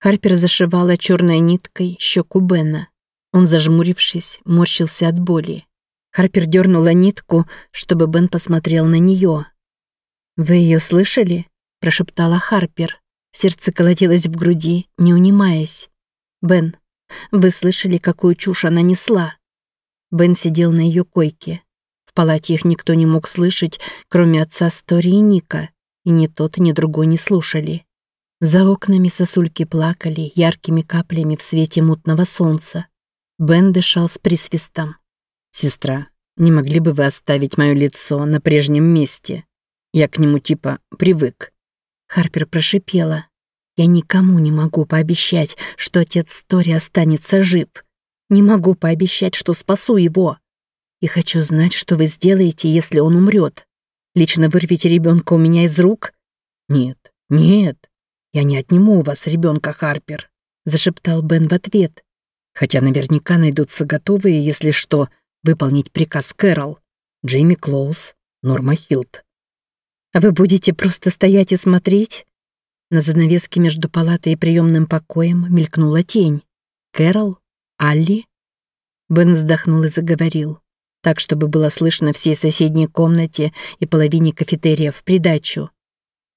Харпер зашивала черной ниткой щеку Бена. Он, зажмурившись, морщился от боли. Харпер дернула нитку, чтобы Бен посмотрел на нее. «Вы ее слышали?» – прошептала Харпер. Сердце колотилось в груди, не унимаясь. «Бен, вы слышали, какую чушь она несла?» Бен сидел на ее койке. В палате их никто не мог слышать, кроме отца Стори и Ника, и ни тот, ни другой не слушали. За окнами сосульки плакали яркими каплями в свете мутного солнца. Бен дышал с присвистом. «Сестра, не могли бы вы оставить мое лицо на прежнем месте? Я к нему типа привык». Харпер прошипела. «Я никому не могу пообещать, что отец Стори останется жив. Не могу пообещать, что спасу его. И хочу знать, что вы сделаете, если он умрет. Лично вырвете ребенка у меня из рук?» «Нет, нет, я не отниму у вас ребенка, Харпер», зашептал Бен в ответ. «Хотя наверняка найдутся готовые, если что, выполнить приказ Кэрол. Джейми Клоус, Норма Хилт. А вы будете просто стоять и смотреть? На занавеске между палатой и приемным покоем мелькнула тень. Кэрол? Алли? Бен вздохнул и заговорил. Так, чтобы было слышно всей соседней комнате и половине кафетерия в придачу.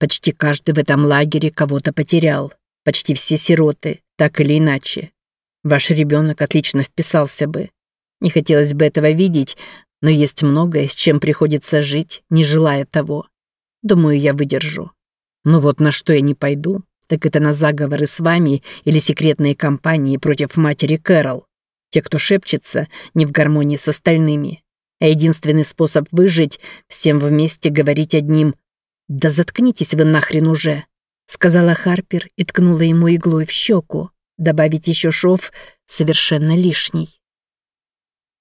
Почти каждый в этом лагере кого-то потерял. Почти все сироты, так или иначе. Ваш ребенок отлично вписался бы. Не хотелось бы этого видеть, но есть многое, с чем приходится жить, не желая того. Думаю, я выдержу. Но вот на что я не пойду, так это на заговоры с вами или секретные кампании против матери Кэрол. Те, кто шепчется, не в гармонии с остальными. А единственный способ выжить — всем вместе говорить одним «Да заткнитесь вы нахрен уже», — сказала Харпер и ткнула ему иглой в щеку. Добавить еще шов совершенно лишний.